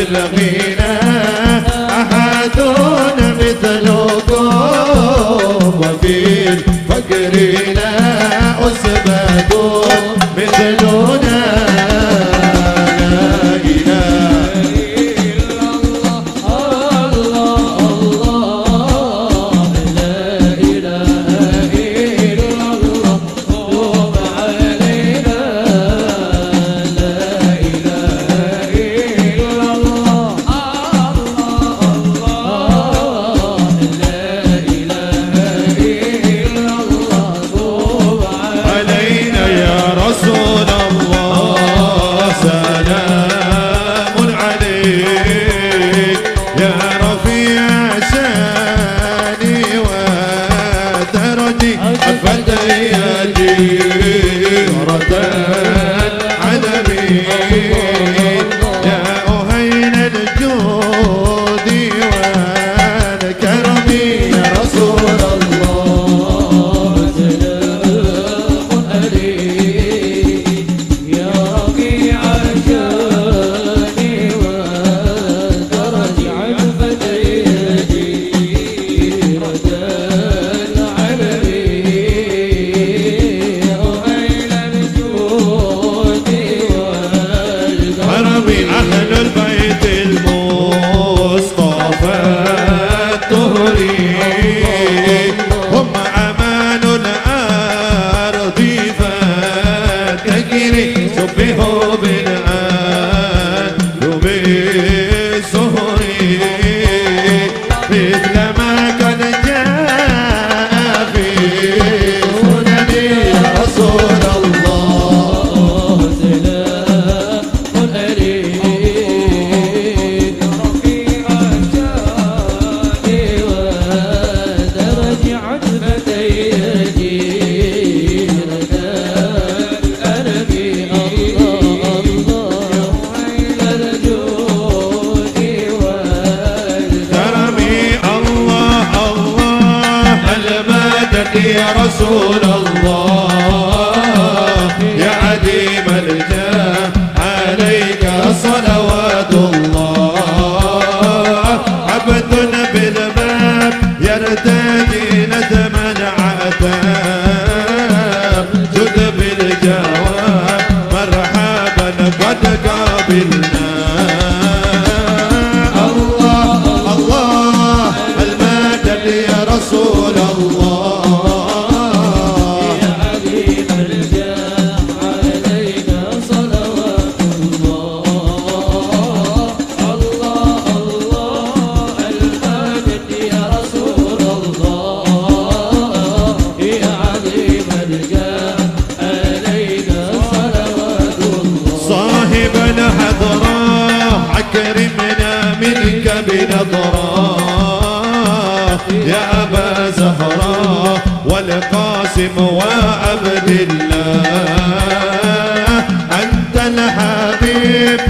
بالغنى أحد مثلكم وفي الفقر لا أسبد مثلكم يا رسول الله أكرمنا منك بنظرة. يا أبا زهراء والقاسم وعبد الله أنت الحبيب